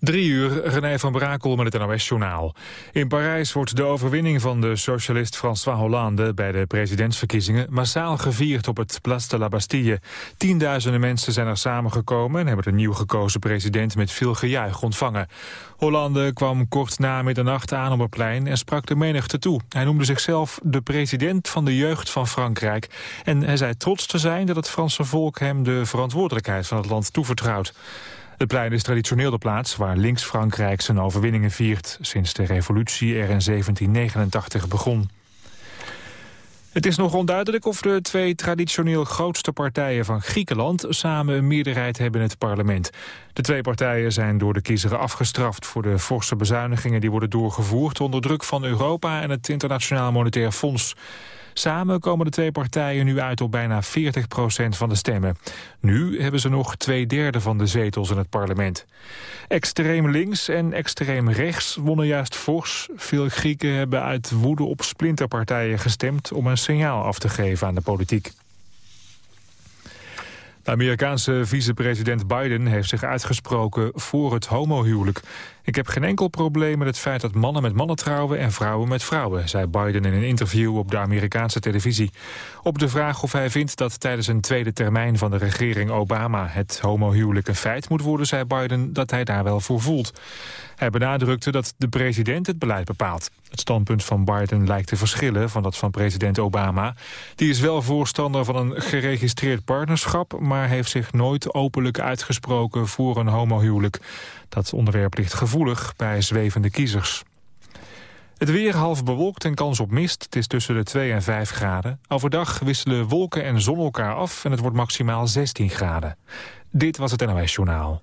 Drie uur, René van Brakel met het NOS-journaal. In Parijs wordt de overwinning van de socialist François Hollande... bij de presidentsverkiezingen massaal gevierd op het Place de la Bastille. Tienduizenden mensen zijn er samengekomen... en hebben de nieuw gekozen president met veel gejuich ontvangen. Hollande kwam kort na middernacht aan op het plein en sprak de menigte toe. Hij noemde zichzelf de president van de jeugd van Frankrijk... en hij zei trots te zijn dat het Franse volk hem de verantwoordelijkheid van het land toevertrouwt. Het plein is traditioneel de plaats waar links-Frankrijk zijn overwinningen viert... sinds de revolutie er in 1789 begon. Het is nog onduidelijk of de twee traditioneel grootste partijen van Griekenland samen een meerderheid hebben in het parlement. De twee partijen zijn door de kiezer afgestraft voor de forse bezuinigingen die worden doorgevoerd onder druk van Europa en het Internationaal Monetair Fonds. Samen komen de twee partijen nu uit op bijna 40% van de stemmen. Nu hebben ze nog twee derde van de zetels in het parlement. Extreem links en extreem rechts wonnen juist fors. Veel Grieken hebben uit woede op splinterpartijen gestemd... om een signaal af te geven aan de politiek. Amerikaanse vicepresident Biden heeft zich uitgesproken voor het homohuwelijk. Ik heb geen enkel probleem met het feit dat mannen met mannen trouwen en vrouwen met vrouwen, zei Biden in een interview op de Amerikaanse televisie. Op de vraag of hij vindt dat tijdens een tweede termijn van de regering Obama het homohuwelijk een feit moet worden, zei Biden dat hij daar wel voor voelt. Hij benadrukte dat de president het beleid bepaalt. Het standpunt van Biden lijkt te verschillen van dat van president Obama. Die is wel voorstander van een geregistreerd partnerschap... maar heeft zich nooit openlijk uitgesproken voor een homohuwelijk. Dat onderwerp ligt gevoelig bij zwevende kiezers. Het weer half bewolkt en kans op mist. Het is tussen de 2 en 5 graden. Overdag wisselen wolken en zon elkaar af en het wordt maximaal 16 graden. Dit was het NOS Journaal.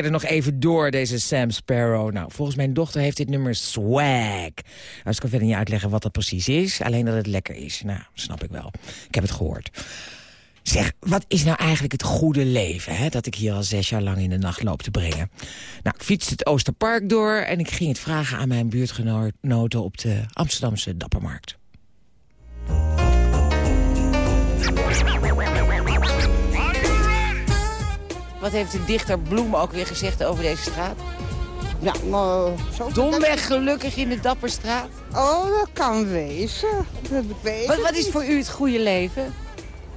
Vibreerde nog even door, deze Sam Sparrow. Nou, volgens mijn dochter heeft dit nummer swag. Nou, dus ik kan verder niet uitleggen wat dat precies is. Alleen dat het lekker is. Nou, snap ik wel. Ik heb het gehoord. Zeg, wat is nou eigenlijk het goede leven... Hè, dat ik hier al zes jaar lang in de nacht loop te brengen? Nou, ik fietste het Oosterpark door... en ik ging het vragen aan mijn buurtgenoten op de Amsterdamse Dappermarkt. Wat heeft de dichter Bloem ook weer gezegd over deze straat? Ja, maar zo... Domweg gelukkig in de Dapperstraat. Oh, dat kan wezen. Dat weet Wat, wat is voor u het goede leven?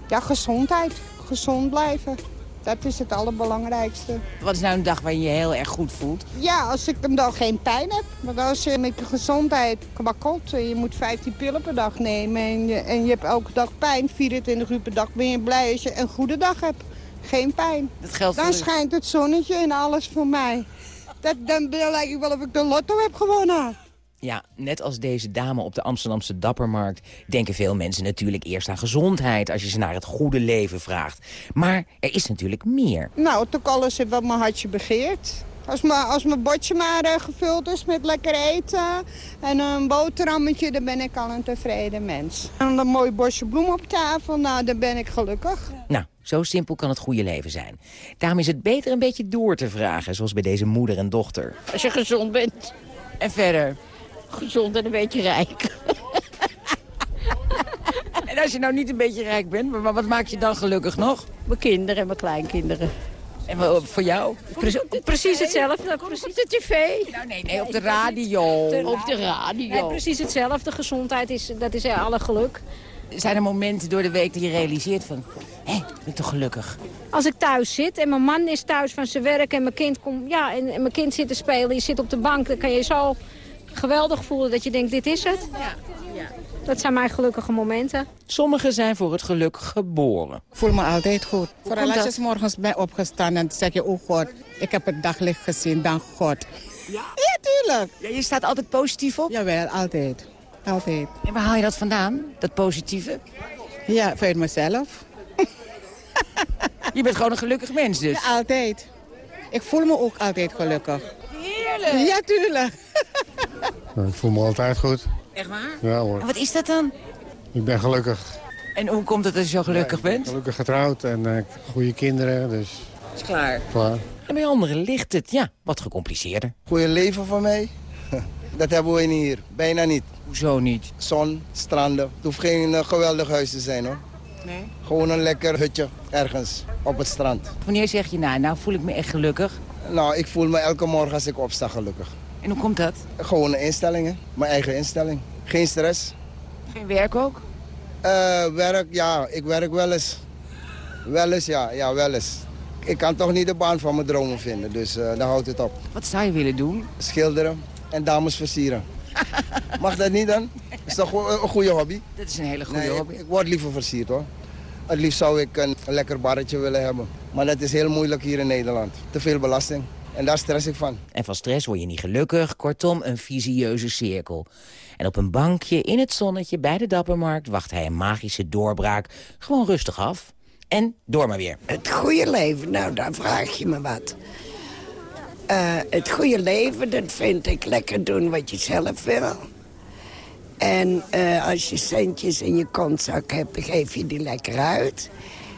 Ja, gezondheid. Gezond blijven. Dat is het allerbelangrijkste. Wat is nou een dag waar je je heel erg goed voelt? Ja, als ik dag geen pijn heb. Want als je met je gezondheid kwakkelt... en je moet 15 pillen per dag nemen... en je, en je hebt elke dag pijn, 24 uur per dag... ben je blij als je een goede dag hebt. Geen pijn. Dat geldt Dan schijnt het zonnetje en alles voor mij. Dat, dan lijkt ik wel of ik de lotto heb gewonnen. Ja, net als deze dame op de Amsterdamse Dappermarkt... denken veel mensen natuurlijk eerst aan gezondheid... als je ze naar het goede leven vraagt. Maar er is natuurlijk meer. Nou, toch alles wat mijn hartje begeert. Als mijn, als mijn bordje maar eh, gevuld is met lekker eten en een boterhammetje, dan ben ik al een tevreden mens. En een mooi bosje bloem op tafel, nou, dan ben ik gelukkig. Nou, zo simpel kan het goede leven zijn. Daarom is het beter een beetje door te vragen... zoals bij deze moeder en dochter. Als je gezond bent, En verder. gezond en een beetje rijk. En als je nou niet een beetje rijk bent, maar wat maakt je dan gelukkig nog? Mijn kinderen en mijn kleinkinderen. En voor jou? Pre- precies hetzelfde. Precies de tv. Nou nee, nee, op de radio. Op de radio. Nee, precies hetzelfde. Gezondheid is, dat is alle geluk. Zijn er momenten door de week dat je realiseert van... hé, ik ben toch gelukkig? Als ik thuis zit en mijn man is thuis van zijn werk en mijn kind komt, ja, en, en mijn kind zit te spelen, je zit op de bank, dan kan je zo geweldig voelen dat je denkt, dit is het. Dat zijn mijn gelukkige momenten. Sommigen zijn voor het geluk geboren. Ik voel me altijd goed. Vooral als je? 's morgens bent opgestaan en dan zeg je, oh God, ik heb het daglicht gezien, dank God. Ja? Ja, tuurlijk. Ja, je staat altijd positief op. Jawel, altijd. Altijd. En waar haal je dat vandaan, dat positieve? Ja, vanuit mezelf. Je bent gewoon een gelukkig mens dus. Ja, altijd. Ik voel me ook altijd gelukkig. Heerlijk. Ja, tuurlijk. Nou, Ik voel me altijd goed. Echt waar? Ja hoor. En wat is dat dan? Ik ben gelukkig. En hoe komt het dat je zo gelukkig bent? Gelukkig getrouwd en eh, goede kinderen, dus Is klaar. klaar. En bij anderen ligt het, ja, wat gecompliceerder. Goeie leven voor mij? Dat hebben we niet hier. Bijna niet. Hoezo niet? Zon, stranden. Het hoeft geen eh, geweldig huis te zijn hoor. Nee. Gewoon een lekker hutje ergens op het strand. Wanneer zeg je nou, nou voel ik me echt gelukkig? Nou, ik voel me elke morgen als ik opsta gelukkig. En hoe komt dat? Gewoon instellingen, mijn eigen instelling. Geen stress. Geen werk ook? Eh, werk, ja, ik werk wel eens. Wel eens, ja, ja, wel eens. Ik kan toch niet de baan van mijn dromen vinden, dus uh, dan houdt het op. Wat zou je willen doen? Schilderen en dames versieren. Mag dat niet dan? Is toch een goede hobby? Dat is een hele goede nee, hobby. Ik, ik, word liever versierd hoor. Het liefst zou ik een, een lekker barretje willen hebben. Maar dat is heel moeilijk hier in Nederland. Te veel belasting. En daar stress ik van. En van stress word je niet gelukkig. Kortom, een visieuze cirkel. En op een bankje in het zonnetje bij de Dappermarkt... wacht hij een magische doorbraak gewoon rustig af. En door maar weer. Het goede leven, nou, daar vraag je me wat. Uh, het goede leven, dat vind ik lekker doen wat je zelf wil. En uh, als je centjes in je kontzak hebt, dan geef je die lekker uit.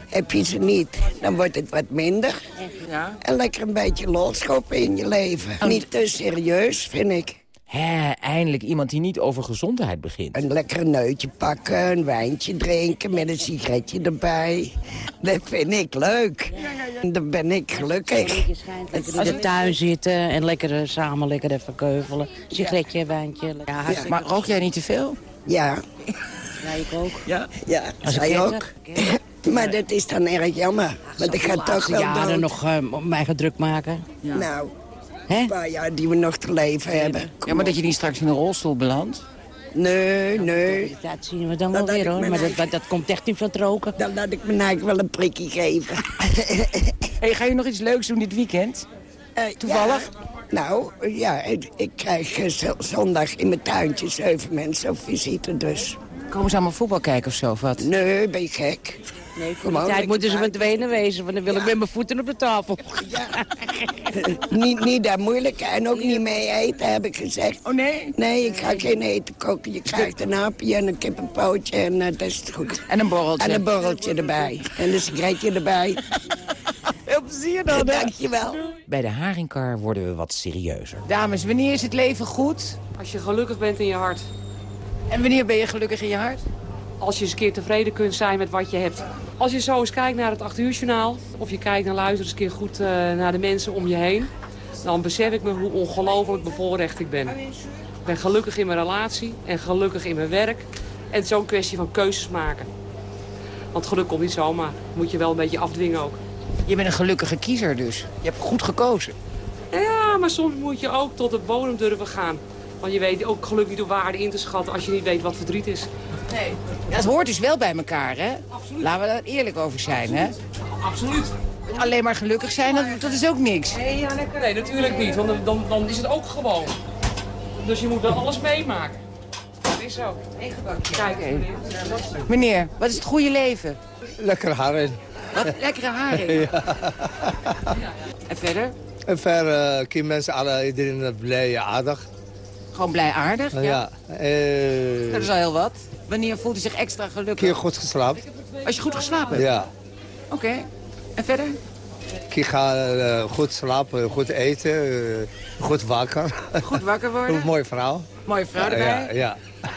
Heb je ze niet, dan wordt het wat minder. Ja. En lekker een beetje losschoppen in je leven. Oh. Niet te serieus, vind ik. Hè, eindelijk iemand die niet over gezondheid begint. Een lekker neutje pakken, een wijntje drinken met een sigaretje erbij. Dat vind ik leuk. Dan ben ik gelukkig. In de tuin zitten en lekker eh, samen lekker even keuvelen. Sigaretje, wijntje. Ja, Ja, maar rook jij niet te veel? Ja, Ja, ik ook. Ja. ja, Als zij ook. Maar dat is dan erg jammer. Want ik ga toch wel jaren dood. nog uh, mij gaan druk maken. Nou, Hè? een paar jaar die we nog te leven hebben. Ja, maar dat je niet straks in een rolstoel belandt? Nee, nee. Dat zien we dan wel weer hoor. Maar dat, eigen- dat, dat komt echt niet van het roken. Dan laat ik mijn eigen wel een prikje geven. Hey, ga je nog iets leuks doen dit weekend? Eh, Toevallig? ja. Nou, ja, ik, ik krijg eh, zondag in mijn tuintje zeven mensen op visite, dus. Komen ze allemaal voetbal kijken of zo, of wat? Nee, ben je gek? Nee, voor die tijd moeten ze verdwenen wezen. Want dan wil ik met mijn voeten op de tafel. niet, niet daar moeilijk en ook niet mee eten, heb ik gezegd. Oh nee? Nee, ik ga geen eten koken. Je krijgt een hapje en een kippenpootje en eh, dat is het goed. En een borreltje. En een borreltje erbij. En een sigaretje erbij. Veel plezier dan, hè? Dankjewel. Bij de haringkar worden we wat serieuzer. Dames, wanneer is het leven goed? Als je gelukkig bent in je hart. En wanneer ben je gelukkig in je hart? Als je eens een keer tevreden kunt zijn met wat je hebt. Als je zo eens kijkt naar het 8 uur journaal. Of je kijkt en luistert eens een keer goed eh, naar de mensen om je heen. Dan besef ik me hoe ongelooflijk bevoorrecht ik ben. Ik ben gelukkig in mijn relatie en gelukkig in mijn werk. En het is ook een kwestie van keuzes maken. Want geluk komt niet zomaar. Moet je wel een beetje afdwingen ook. Je bent een gelukkige kiezer dus. Je hebt goed gekozen. Ja, maar soms moet je ook tot de bodem durven gaan. Want je weet ook geluk niet de waarde in te schatten als je niet weet wat verdriet is. Nee. Dat hoort dus wel bij elkaar, hè? Laten we daar eerlijk over zijn, hè? Absoluut. Alleen maar gelukkig zijn, dat, dat is ook niks. Nee, natuurlijk niet, want dan, dan is het ook gewoon. Dus je moet wel alles meemaken. Dat is zo. Kijk, Meneer, wat is het goede leven? Lekker haring. Wat lekkere haring. En verder? En verder uh, kunnen mensen alle, iedereen blij, aardig. Gewoon blij aardig? Ja. Ja. eh, Dat is al heel wat. Wanneer voelt u zich extra gelukkig? keer goed geslapen. Als je goed geslapen hebt? Ja. Oké. En verder? Ik ga eh, goed slapen, goed eten, eh, goed wakker. Goed wakker worden? Een mooie vrouw. Mooie vrouw erbij? Ja, ja.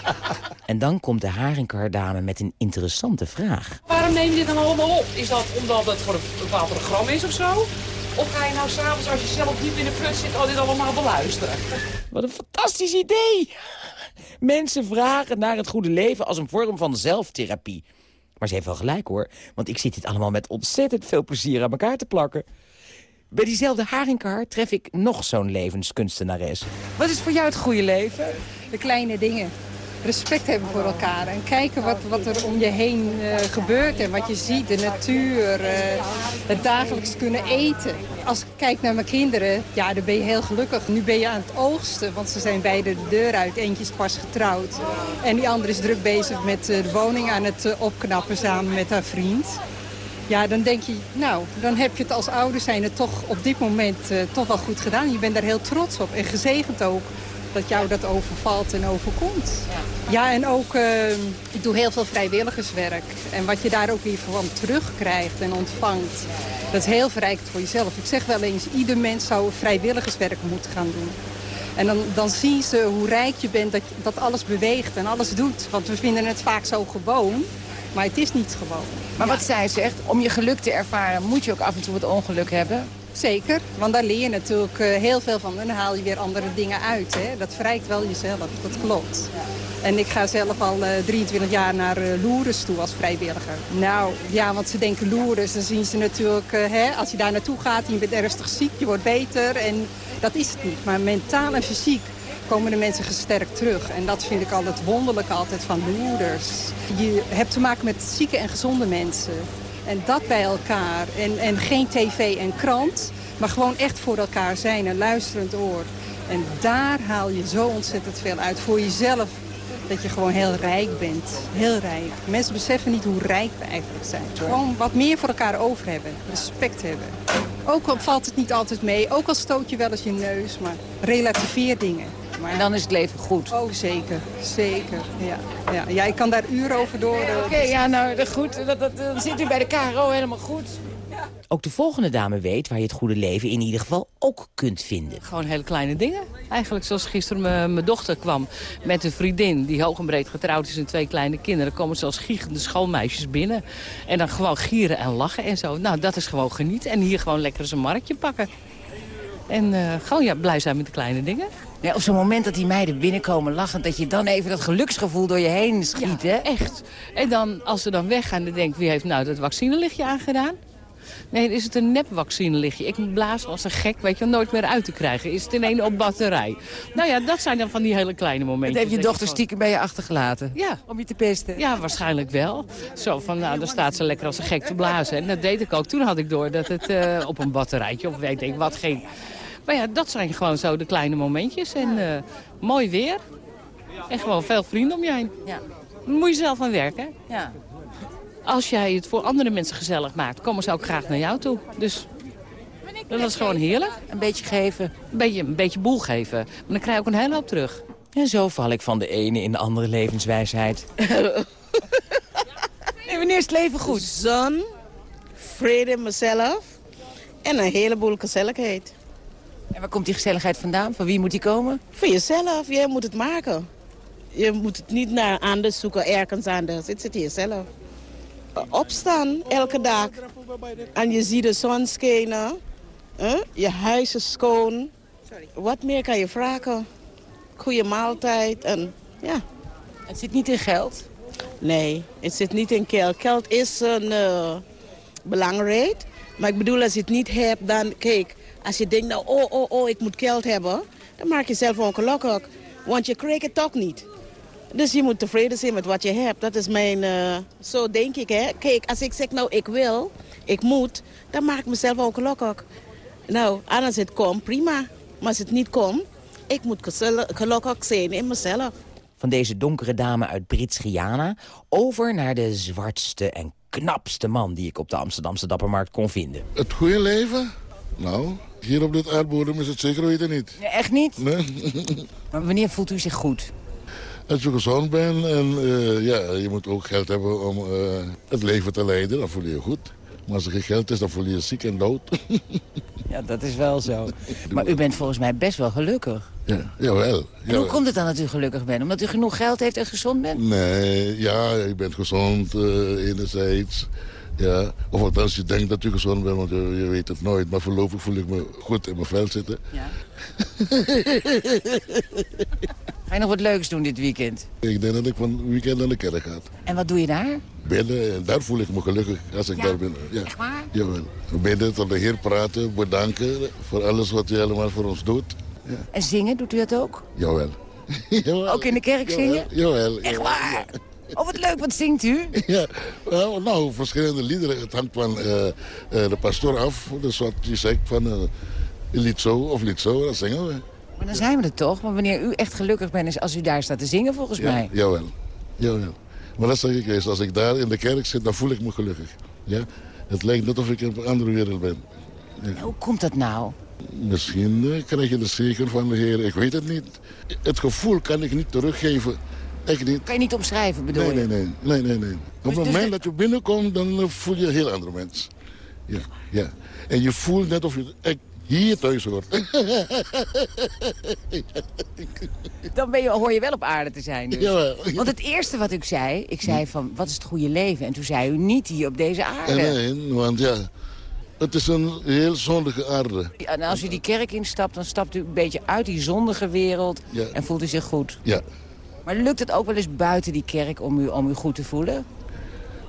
En dan komt de haringkardame met een interessante vraag. Waarom neem je dit dan allemaal op? Is dat omdat het voor een bepaald programma is of zo? Of ga je nou s'avonds als je zelf diep in de put zit al dit allemaal beluisteren? Wat een fantastisch idee! Mensen vragen naar het goede leven als een vorm van zelftherapie. Maar ze heeft wel gelijk hoor, want ik zit dit allemaal met ontzettend veel plezier aan elkaar te plakken. Bij diezelfde haringkar tref ik nog zo'n levenskunstenares. Wat is voor jou het goede leven? De kleine dingen. Respect hebben voor elkaar en kijken wat, wat er om je heen uh, gebeurt en wat je ziet, de natuur, uh, het dagelijks kunnen eten. Als ik kijk naar mijn kinderen, ja, dan ben je heel gelukkig. Nu ben je aan het oogsten, want ze zijn beide de deur uit. Eentje is pas getrouwd en die andere is druk bezig met uh, de woning aan het opknappen samen met haar vriend. Ja, dan denk je, nou, dan heb je het als ouder zijn het toch op dit moment toch wel goed gedaan. Je bent daar heel trots op en gezegend ook dat jou dat overvalt en overkomt. Ja, ja en ook, uh, ik doe heel veel vrijwilligerswerk. En wat je daar ook weer van terugkrijgt en ontvangt, dat is heel verrijkend voor jezelf. Ik zeg wel eens, ieder mens zou vrijwilligerswerk moeten gaan doen. En dan, dan zien ze hoe rijk je bent, dat, dat alles beweegt en alles doet. Want we vinden het vaak zo gewoon. Maar het is niet gewoon. Maar wat zij zegt, om je geluk te ervaren moet je ook af en toe wat ongeluk hebben. Zeker, want daar leer je natuurlijk eh, heel veel van. En dan haal je weer andere dingen uit. Hè? Dat verrijkt wel jezelf, dat klopt. En ik ga zelf al eh, 23 jaar naar eh, Lourdes toe als vrijwilliger. Nou, ja, want ze denken Lourdes, dan zien ze natuurlijk... eh, hè, als je daar naartoe gaat en je bent ernstig ziek, je wordt beter. En dat is het niet. Maar mentaal en fysiek komen de mensen gesterkt terug. En dat vind ik altijd wonderlijk altijd van Lourdes. Je hebt te maken met zieke en gezonde mensen. En dat bij elkaar. En, en geen tv en krant, maar gewoon echt voor elkaar zijn. Een luisterend oor. En daar haal je zo ontzettend veel uit. Voor jezelf dat je gewoon heel rijk bent. Heel rijk. Mensen beseffen niet hoe rijk we eigenlijk zijn. Gewoon wat meer voor elkaar over hebben. Respect hebben. Ook al valt het niet altijd mee. Ook al stoot je wel eens je neus. Maar relativeer dingen. Maar, En dan is het leven goed. Oh, zeker. Zeker. Ja, ja. ja ik kan daar uren over door. eh, Oké, ja, nou, dat goed. Dat, dat, dan zit u bij de KRO helemaal goed. Ook de volgende dame weet waar je het goede leven in ieder geval ook kunt vinden. Gewoon hele kleine dingen. Eigenlijk zoals gisteren mijn mijn dochter kwam met een vriendin... die hoog en breed getrouwd is en twee kleine kinderen. komen zelfs giechende schoolmeisjes binnen. En dan gewoon gieren en lachen en zo. Nou, dat is gewoon genieten. En hier gewoon lekker eens een marktje pakken. En eh, gewoon ja, blij zijn met de kleine dingen. Ja, op zo'n moment dat die meiden binnenkomen lachend... dat je dan even dat geluksgevoel door je heen schiet, hè? echt. En dan, als ze dan weggaan, dan denk ik... wie heeft nou dat vaccinelichtje aangedaan? Nee, dan is het een nepvaccinelichtje. Ik blazen als een gek, weet je, nooit meer uit te krijgen. Is het in één op batterij? Nou ja, dat zijn dan van die hele kleine momentjes. Dat heeft je dochter stiekem bij je achtergelaten? Ja. Om je te pesten? Ja, waarschijnlijk wel. Zo van, nou, dan staat ze lekker als een gek te blazen. En dat deed ik ook. Toen had ik door dat het eh, op een batterijtje of weet ik wat ging. Maar ja, dat zijn gewoon zo de kleine momentjes. En eh, mooi weer. En gewoon veel vrienden om je heen. Ja. Daar moet je zelf aan werken. Ja. Als jij het voor andere mensen gezellig maakt, komen ze ook graag naar jou toe. Dus dat is gewoon heerlijk. Een beetje geven. Een beetje, een beetje boel geven. Maar dan krijg je ook een hele hoop terug. En zo val ik van de ene in de andere levenswijsheid. en wanneer is het leven goed? Zon, vrede mezelf en een heleboel gezelligheid. En waar komt die gezelligheid vandaan? Van wie moet die komen? Voor jezelf, jij moet het maken. Je moet het niet naar anders zoeken, ergens anders. Het zit in jezelf. Opstaan, elke dag. En je ziet de zon schijnen. Je huis is schoon. Wat meer kan je vragen? Goede maaltijd en ja. Het zit niet in geld? Nee, het zit niet in geld. Geld is een, eh, belangrijk. Maar ik bedoel, als je het niet hebt, dan kijk... Als je denkt, nou, oh, oh, oh, ik moet geld hebben... dan maak je jezelf ongelukkig. Want je krijgt het toch niet. Dus je moet tevreden zijn met wat je hebt. Dat is mijn... eh, zo denk ik, hè. Kijk, als ik zeg, nou, ik wil, ik moet... dan maak ik mezelf ongelukkig. Nou, en als het komt, prima. Maar als het niet komt, ik moet gelukkig zijn in mezelf. Van deze donkere dame uit Brits-Guyana... over naar de zwartste en knapste man... die ik op de Amsterdamse Dappermarkt kon vinden. Het goede leven? Nou, hier op dit aardbodem is het zeker weten niet. Nee, echt niet? Nee? Maar wanneer voelt u zich goed? Als je gezond bent en eh, ja, je moet ook geld hebben om eh, het leven te leiden, dan voel je je goed. Maar als er geen geld is, dan voel je je ziek en dood. Ja, dat is wel zo. Maar u bent volgens mij best wel gelukkig. ja, jawel. En hoe komt het dan dat u gelukkig bent? Omdat u genoeg geld heeft en gezond bent? Nee, ja, je bent gezond eh, enerzijds. Ja. Of althans, je denkt dat je gezond bent, want je, je weet het nooit. Maar voorlopig voel ik me goed in mijn vel zitten. Ja. Ga je nog wat leuks doen dit weekend? ik denk dat ik van het weekend naar de kerk ga. En wat doe je daar? Bidden, en daar voel ik me gelukkig als ik Ja? daar ben. Ja. Echt waar? Jawel. Bidden, tot de Heer praten, bedanken voor alles wat hij allemaal voor ons doet. Ja. En zingen, doet u dat ook? Jawel. Jawel. Ook in de kerk zingen? Jawel. Echt waar? Oh, wat leuk, wat zingt u? Ja, nou, verschillende liederen. Het hangt van eh, eh, de pastoor af. Dus wat je zegt van eh, lied zo of lied zo, dat zingen we. Maar dan zijn we er toch? Want wanneer u echt gelukkig bent, is als u daar staat te zingen, volgens Ja, mij. jawel. jawel. Maar dat zeg ik eens, als ik daar in de kerk zit, dan voel ik me gelukkig. Ja? Het lijkt net of ik in een andere wereld ben. Ja. Hoe komt dat nou? Misschien krijg je de zegen van de Heer, ik weet het niet. Het gevoel kan ik niet teruggeven. Echt niet. Kan je niet omschrijven, bedoel Nee, je? nee, nee. nee, nee, nee. Op het moment dat je binnenkomt, dan eh, voel je een heel andere mens. Ja, ja. En je voelt net of je echt hier thuis hoort. Dan ben je, hoor je wel op aarde te zijn dus. Jawel. Want het eerste wat ik zei, ik zei van, wat is het goede leven? En toen zei u, niet hier op deze aarde. Nee, want ja, het is een heel zondige aarde. En als u die kerk instapt, dan stapt u een beetje uit die zondige wereld Ja. en voelt u zich goed. Ja, Maar lukt het ook wel eens buiten die kerk om u, om u goed te voelen?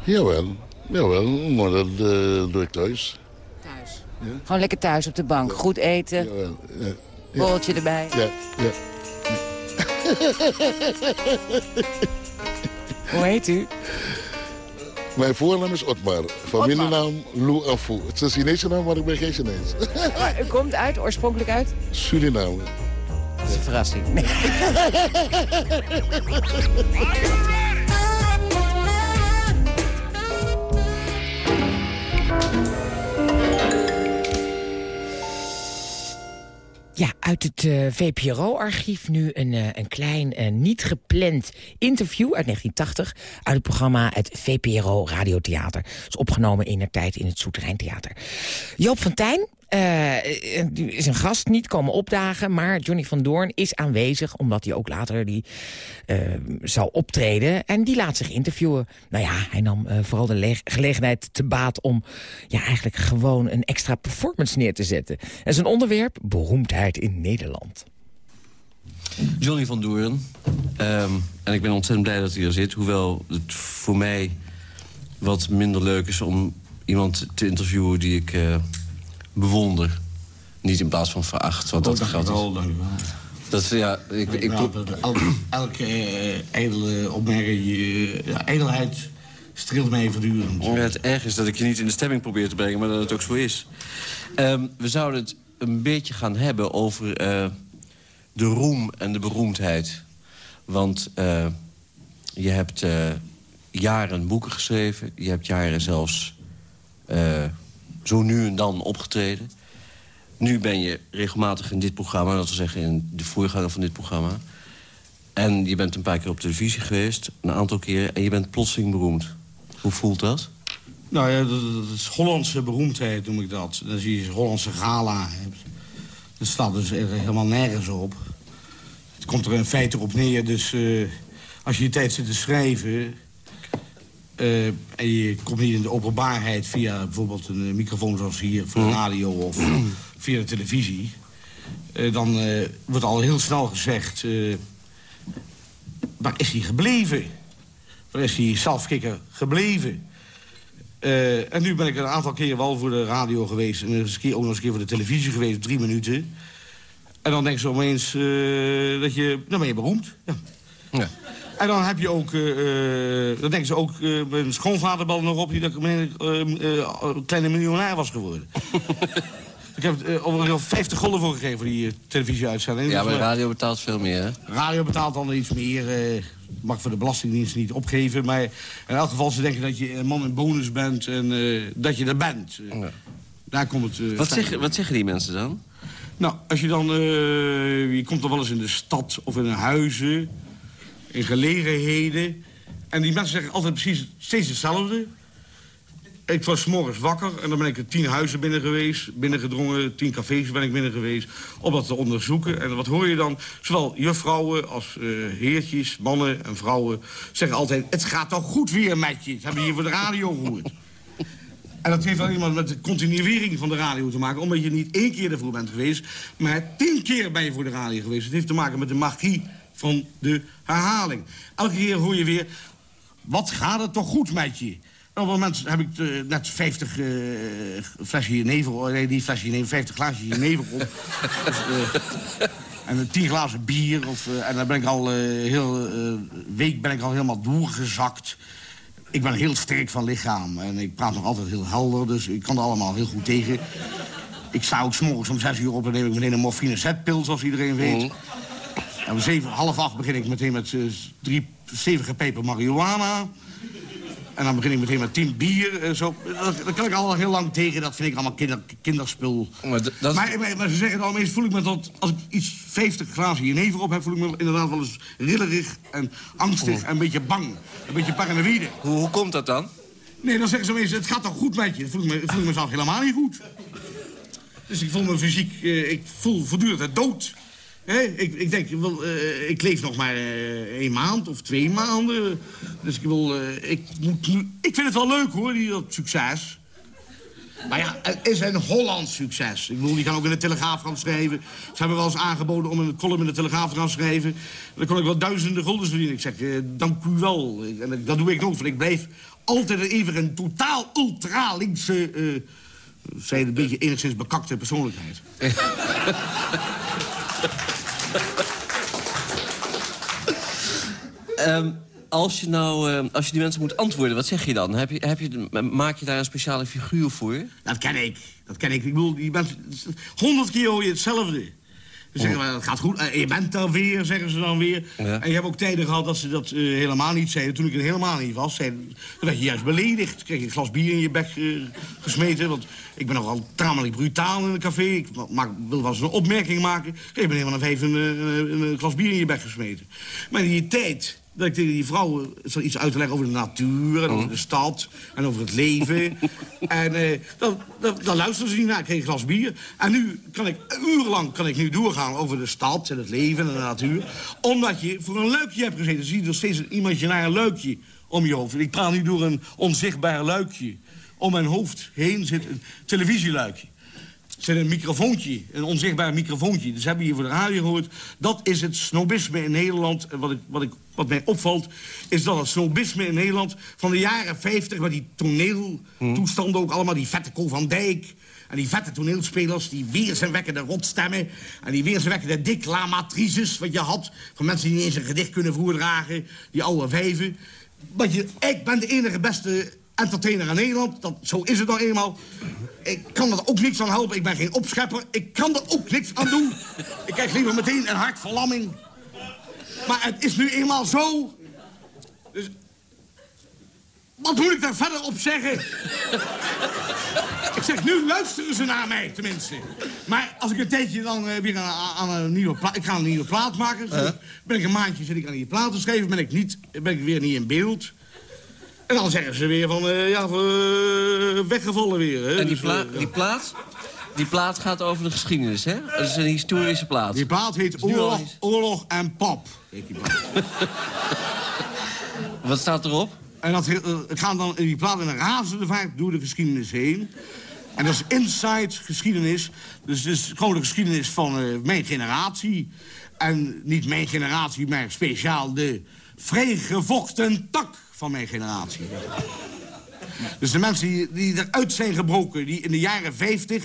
jawel. Jawel, maar dat eh, doe ik thuis. Thuis? Gewoon lekker thuis op de bank, goed eten, Jawel, ja. Ja. borreltje erbij. Ja, ja. Hoe heet u? Mijn voornaam is Otmar. Familienaam Lou Afu. Het is een Chinese naam, maar ik ben geen Chinees. Maar u komt uit, oorspronkelijk uit? Suriname. Dat is een verrassing. Nee. Ja, uit het eh, VPRO-archief nu een, eh, een klein, eh, niet gepland interview uit 1980... uit het programma Het VPRO Radiotheater. Is opgenomen in de tijd in het Soetereintheater. Joop van Tijn is een gast niet komen opdagen... maar Johnny van Doorn is aanwezig... omdat hij ook later die, eh, zou optreden. En die laat zich interviewen. Nou ja, hij nam eh, vooral de leg- gelegenheid te baat... om ja, eigenlijk gewoon een extra performance neer te zetten. En zijn onderwerp, beroemdheid in Nederland. Johnny van Doorn. Ehm, en ik ben ontzettend blij dat hij er zit. Hoewel het voor mij wat minder leuk is om iemand te interviewen die ik eh, bewonder. Niet in plaats van veracht, wat dat dank u gaat wel, dank u wel. Dat is, ja, ik, ik, Nou, dat- elke elke eh, edele opmerking, eh, ja, edelheid streelt mij voortdurend. Ja, het erg is dat ik je niet in de stemming probeer te brengen, maar dat het ook zo is. Ehm, we zouden het een beetje gaan hebben over eh, de roem en de beroemdheid. Want eh, je hebt eh, jaren boeken geschreven. Je hebt jaren zelfs eh, zo nu en dan opgetreden. Nu ben je regelmatig in dit programma, dat wil zeggen in de voorganger van dit programma. En je bent een paar keer op televisie geweest, een aantal keren, en je bent plotseling beroemd. Hoe voelt dat? Nou ja, dat, dat is Hollandse beroemdheid noem ik dat. Zie je Hollandse gala hebt. Dat staat dus helemaal nergens op. Het komt er in feite op neer, dus eh, als je je tijd zit te schrijven... eh, en je komt niet in de openbaarheid via bijvoorbeeld een eh, microfoon zoals hier... voor de radio of via de televisie... eh, dan wordt al heel snel gezegd... waar is hij gebleven? Waar is die zelfkikker gebleven? En nu ben ik een aantal keer wel voor de radio geweest... en een keer, ook nog eens een keer voor de televisie geweest, drie minuten. En dan denk je opeens dat je... Dan ben je beroemd. Ja. Ja. En dan heb je ook... eh, dan denken ze ook... eh, mijn schoonvader belde nog op... die dat ik eh, kleine miljonair was geworden. ik heb uh, overigens 50 gulden voor gegeven... voor die uh, televisieuitzending. Ja, Dus, maar radio betaalt veel meer, hè? Radio betaalt dan iets meer. mag voor de Belastingdienst niet opgeven. Maar in elk geval, ze denken dat je een man in bonus bent en dat je er bent. Eh, Daar komt het... Wat, zeggen, wat zeggen die mensen dan? Nou, als je dan... je komt dan wel eens in de stad of in huizen, in gelegenheden. En die mensen zeggen altijd precies steeds hetzelfde. Ik was morgens wakker en dan ben ik er tien huizen binnen geweest, binnengedrongen, tien cafés ben ik binnen geweest, om dat te onderzoeken. En wat hoor je dan? Zowel juffrouwen als eh, heertjes, mannen en vrouwen zeggen altijd... het gaat toch goed weer met je, dat hebben we hier voor de radio gehoord. En dat heeft alleen maar met de continuering van de radio te maken. Omdat je niet één keer ervoor bent geweest, maar tien keer ben je voor de radio geweest. Het heeft te maken met de magie van de herhaling. Elke keer hoor je weer, wat gaat het toch goed met je? Op het moment heb ik eh, net 50 eh flesje jenever, nee, niet flesje jenever, 50 glaasjes jenever op. dus, eh, en een 10 glazen bier. Of, en dan ben ik al heel week ben ik al helemaal doorgezakt. Ik ben heel sterk van lichaam en ik praat nog altijd heel helder, dus ik kan er allemaal heel goed tegen. Ik sta ook s'morgens om 6 uur op en neem ik meteen een morfine zetpil, zoals iedereen weet. En om zeven, half acht begin ik meteen met eh, drie stevige peper marihuana. En dan begin ik meteen met tien bier. zo. Dat, dat kan ik al heel lang tegen. Dat vind ik allemaal kinder, kinderspul. Maar, dat... maar, maar, maar ze zeggen dan ineens, voel ik me dat... Als ik iets 50 glazen jenever op heb... voel ik me inderdaad wel eens rillerig en angstig en een beetje bang. Een beetje paranoïde. Hoe, hoe komt dat dan? Nee, dan zeggen ze ineens, het gaat toch goed met je. Dan voel ik, me, voel ik mezelf helemaal niet goed. Dus ik voel me fysiek, eh, ik voel voortdurend het dood. Hè? Ik, ik denk, wel, eh, ik leef nog maar eh, één maand of twee maanden. Dus ik wil, eh, ik. Ik vind het wel leuk hoor, die, dat succes. Maar ja, het is een Hollands succes. Ik bedoel, die kan ook in de Telegraaf gaan schrijven. Ze hebben wel eens aangeboden om een column in de Telegraaf te gaan schrijven. Dan kon ik wel duizenden guldens verdienen. Ik zeg, dank u wel. En dat doe ik nooit, want ik blijf altijd even een totaal ultra-linkse... eh zij een beetje enigszins bekakte persoonlijkheid. Ehm, als, je nou, ehm, als je die mensen moet antwoorden, wat zeg je dan? Heb je, heb je, maak je daar een speciale figuur voor? Dat ken ik. Dat ken ik. Ik bedoel, die mensen... Honderd keer hoor je hetzelfde. Ze zeggen, wel, het gaat goed. Eh, je bent er weer, zeggen ze dan weer. Ja. En je hebt ook tijden gehad dat ze dat eh, helemaal niet zeiden. Toen ik er helemaal niet was, zeiden, dan werd je juist beledigd. kreeg je een glas bier in je bek eh, gesmeten. Want ik ben nogal tamelijk brutaal in een café. Ik maak, wil wel eens een opmerking maken. Ik ben helemaal even een, een, een glas bier in je bek gesmeten. Maar in die tijd dat ik tegen die vrouwen zat iets uit te leggen over de natuur... en over de stad en over het leven. en eh, dan, dan, dan luisteren ze niet naar. Ik kreeg een glas bier. En nu kan ik urenlang kan ik nu doorgaan over de stad en het leven en de natuur. Omdat je voor een luikje hebt gezeten. Zie je er steeds een imaginair luikje om je hoofd. Ik praat nu door een onzichtbaar luikje. Om mijn hoofd heen zit een televisieluikje. Zit een microfoontje, een onzichtbaar microfoontje. Dus hebben we hier voor de radio gehoord. Dat is het snobisme in Nederland. Wat, ik, wat, ik, wat mij opvalt, is dat het snobisme in Nederland... van de jaren 50, met die toneeltoestanden ook allemaal... die vette Ko van Dijk en die vette toneelspelers... die weerzinwekkende rotstemmen... en die weerzinwekkende declamatrices wat je had... van mensen die niet eens een gedicht kunnen voordragen... die oude vijven. Want je, ik ben de enige beste entertainer in Nederland. Dat, zo is het nou eenmaal. Ik kan er ook niks aan helpen. Ik ben geen opschepper. Ik kan er ook niks aan doen. Ik krijg liever meteen een hartverlamming. Maar het is nu eenmaal zo. Dus... Wat moet ik daar verder op zeggen? ik zeg, nu luisteren ze naar mij, tenminste. Maar als ik een tijdje dan eh, weer aan, aan een nieuwe plaat... Ik ga een nieuwe plaat maken. Dus Ben ik een maandje zit ik aan die plaat te schrijven. Ben ik, niet, ben ik weer niet in beeld. En dan zeggen ze weer van, eh, ja, eh, weggevallen weer. Hè? En die, Dus, pla eh, die plaat? Die plaat gaat over de geschiedenis, hè? Dat is een historische plaat. Die plaat heet Oorlog, en Pap. heet die plaat. Wat staat erop? En dat, het gaat dan in die plaat in een razende vaart door de geschiedenis heen. En dat is inside geschiedenis. Dus het is gewoon de geschiedenis van mijn generatie. En niet mijn generatie, maar speciaal de vrijgevochten tak van mijn generatie. Dus de mensen die, die eruit zijn gebroken, die in de jaren 50...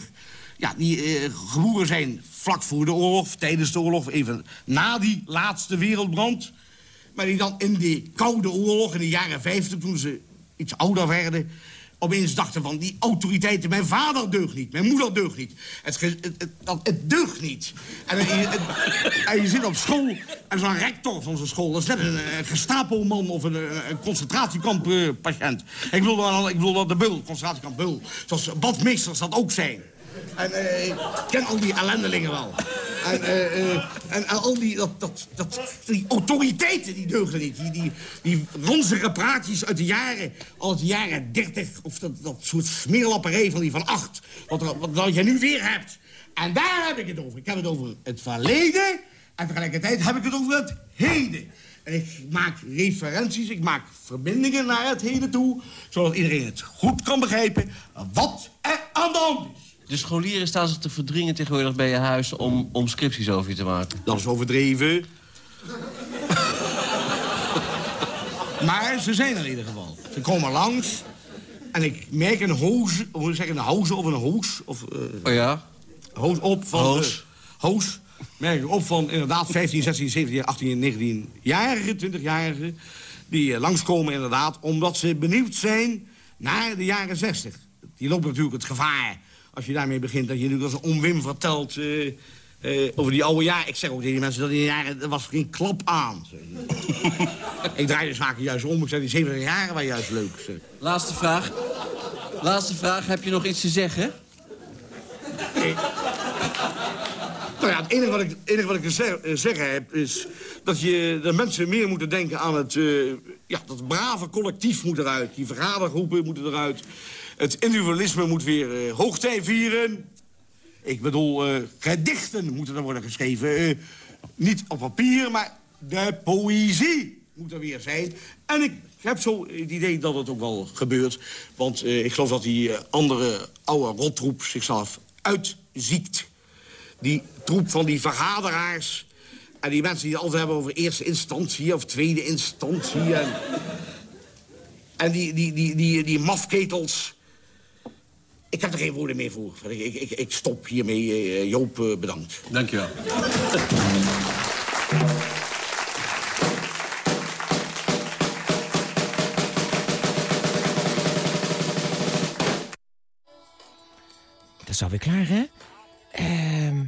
Ja, die eh, geboren zijn vlak voor de oorlog, tijdens de oorlog... even na die laatste wereldbrand... maar die dan in die koude oorlog, in de jaren 50... toen ze iets ouder werden... opeens dachten van, die autoriteiten... mijn vader deugt niet, mijn moeder deugt niet. Het, het, deugt niet. En, je- zit op school en zo'n rector van zo'n school... dat is net een, eh, Gestapo-man of een, eh, een concentratiekamp-patiënt. ik bedoel dan, ik de Bul, concentratiekamp Bul. Zoals badmeesters dat ook zijn. En eh, ik ken al die ellendelingen wel. En, eh, eh, en, en al die, dat, dat, die autoriteiten, die deugen niet. Die, die, die praatjes uit de jaren, uit de jaren 30... of dat, dat soort smeerlapperij van die van acht... wat, wat, wat je nu weer hebt. En daar heb ik het over. Ik heb het over het verleden... en tegelijkertijd heb ik het over het heden. En ik maak referenties, ik maak verbindingen naar het heden toe... zodat iedereen het goed kan begrijpen wat er aan de hand is. De scholieren staan zich te verdringen tegenwoordig bij je huis... om, om scripties over je te maken. Dat is overdreven. maar ze zijn er in ieder geval. Ze komen langs. En ik merk een hoos, hoe zeg je, een hoze of een hoos. Of, eh, Oh ja? hoos op van... Hoos. hoos. Merk ik op van inderdaad 15, 16, 17, 18, 19-jarigen, 20-jarigen... die eh, langskomen inderdaad, omdat ze benieuwd zijn naar de jaren 60. Die loopt natuurlijk het gevaar, als je daarmee begint... dat je nu als een onwim vertelt eh, eh, over die oude jaren. Ik zeg ook tegen die mensen dat in die jaren, er was geen klap aan. ik draai de zaken juist om. Ik zeg, die 70 jaren waren juist leuk. zeg. Laatste vraag. Laatste vraag. Heb je nog iets te zeggen? Nou ja, het enige wat ik, het enige wat ik te zeg- eh, zeggen heb is dat je de mensen meer moeten denken aan het... ja, dat brave collectief moet eruit. Die vergadergroepen moeten eruit. Het individualisme moet weer eh, hoogtij vieren. Ik bedoel, eh, gedichten moeten er worden geschreven. Eh, niet op papier, maar de poëzie moet er weer zijn. En ik heb zo het idee dat het ook wel gebeurt. Want ik geloof dat die andere oude rottroep zichzelf uitziekt. Die troep van die vergaderaars... en die mensen die het altijd hebben over eerste instantie of tweede instantie... en, en die, die, die, die, die mafketels... Ik heb er geen woorden meer voor. Ik, ik, ik stop hiermee. Eh, Joop, eh, bedankt. Dank je wel. Dat is alweer klaar, hè? Ehm,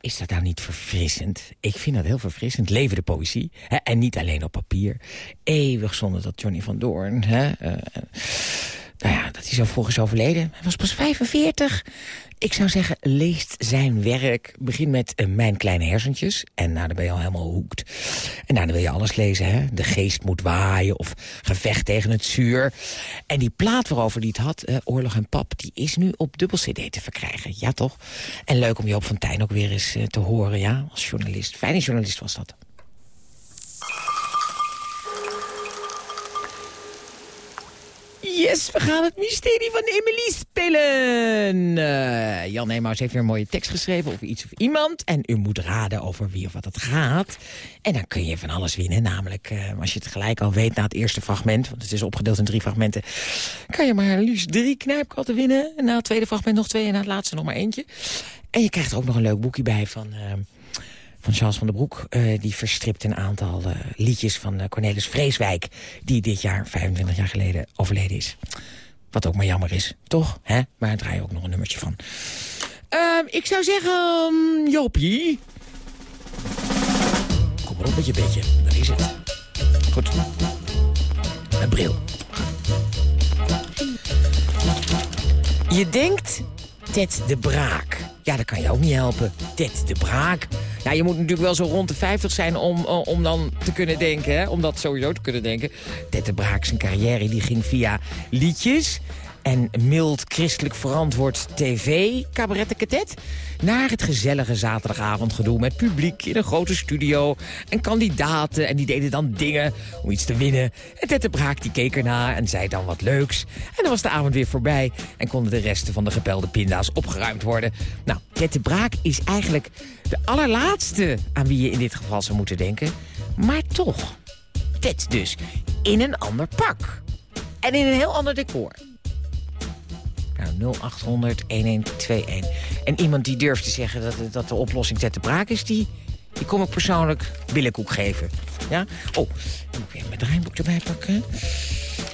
is dat nou niet verfrissend? Ik vind dat heel verfrissend. Leven de poëzie. Hè? En niet alleen op papier. Eeuwig zonder dat Johnny van Doorn... Hè? eh, nou ja, dat hij zo vroeg is overleden. Hij was pas 45. Ik zou zeggen, leest zijn werk. Begin met eh, Mijn Kleine Hersentjes. En nou, dan ben je al helemaal hoekt. En nou, dan wil je alles lezen, hè. De geest moet waaien of Gevecht tegen het zuur. En die plaat waarover hij het had, eh, Oorlog en Pap... die is nu op dubbel cd te verkrijgen. Ja, toch? En leuk om Joop van Tijn ook weer eens eh, te horen, ja. Als journalist. Fijne journalist was dat. Yes, we gaan het mysterie van Emily spelen. Eh, Jan Emaus heeft weer een mooie tekst geschreven over iets of iemand. En u moet raden over wie of wat het gaat. En dan kun je van alles winnen. Namelijk, eh, als je het gelijk al weet na het eerste fragment... want het is opgedeeld in drie fragmenten... kan je maar liefst drie knijpkatten winnen. En na het tweede fragment nog twee en na het laatste nog maar eentje. En je krijgt er ook nog een leuk boekje bij van... eh, van Charles van der Broek. eh, die verstript een aantal eh, liedjes van eh, Cornelis Vreeswijk... die dit jaar, 25 jaar geleden, overleden is. Wat ook maar jammer is, toch? Hè? Maar daar draai je ook nog een nummertje van. Ehm, ik zou zeggen, um. Kom maar op met je bedje, daar is het. Goed. Een bril. Je denkt, Ted de Braak. Ja, dat kan je ook niet helpen. Ted de Braak. Nou, je moet natuurlijk wel zo rond de 50 zijn om, eh, om dan te kunnen denken. Hè? Om dat sowieso te kunnen denken. Ted de Braak, zijn carrière, die ging via liedjes en mild christelijk verantwoord tv, cabarettenkatet... naar het gezellige zaterdagavondgedoe met publiek in een grote studio... en kandidaten, en die deden dan dingen om iets te winnen. En Ted de Braak die keek erna en zei dan wat leuks. En dan was de avond weer voorbij en konden de resten van de gepelde pinda's opgeruimd worden. Nou, Ted de Braak is eigenlijk de allerlaatste aan wie je in dit geval zou moeten denken. Maar toch, Ted dus, in een ander pak. En in een heel ander decor. Nou, 0800 1121. En iemand die durft te zeggen dat, dat de oplossing de Braak is... die, die kom ik persoonlijk billenkoek geven. Ja? Oh, moet ik weer mijn draaiboek erbij pakken.